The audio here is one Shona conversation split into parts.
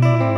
Thank you.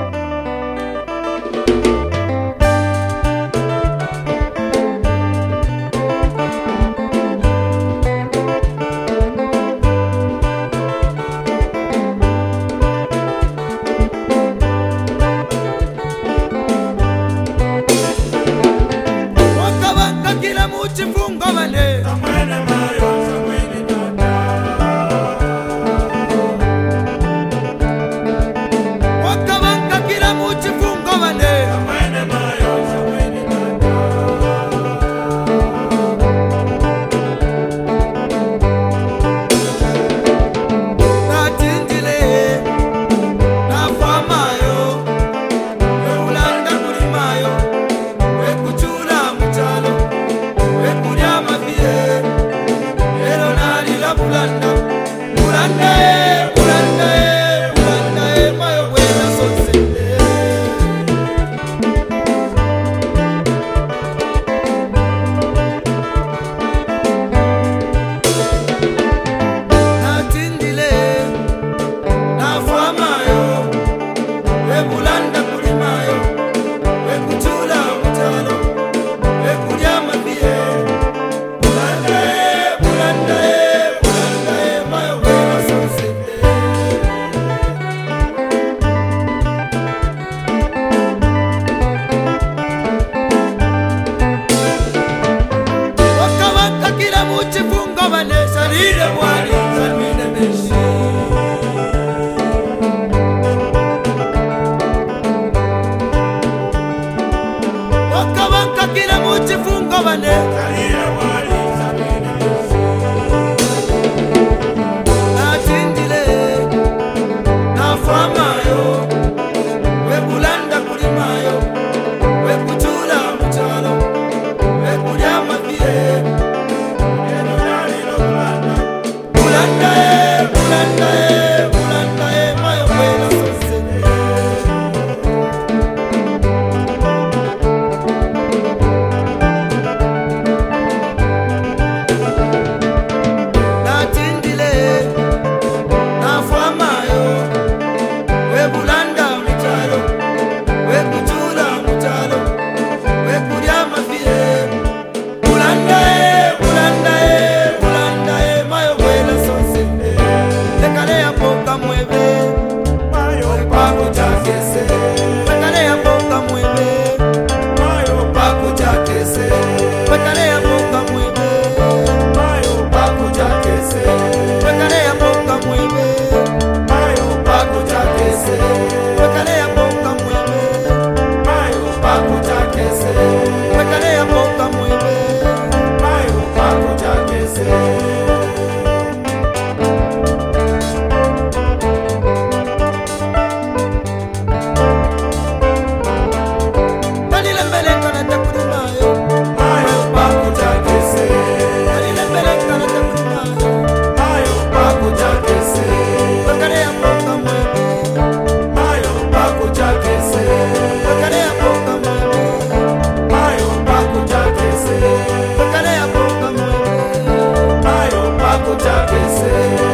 kuchakese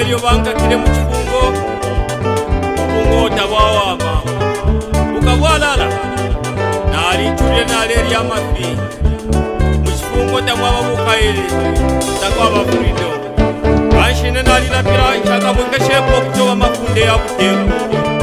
yeryo bangagire mu kibungo obungoda bwawaama bukabwalala naalinturire naalerya amafi mu kibungo da bwababukaere takwababulido banshine naalirabira nkyagabwekeshepo okutoba amakunde yabuteeko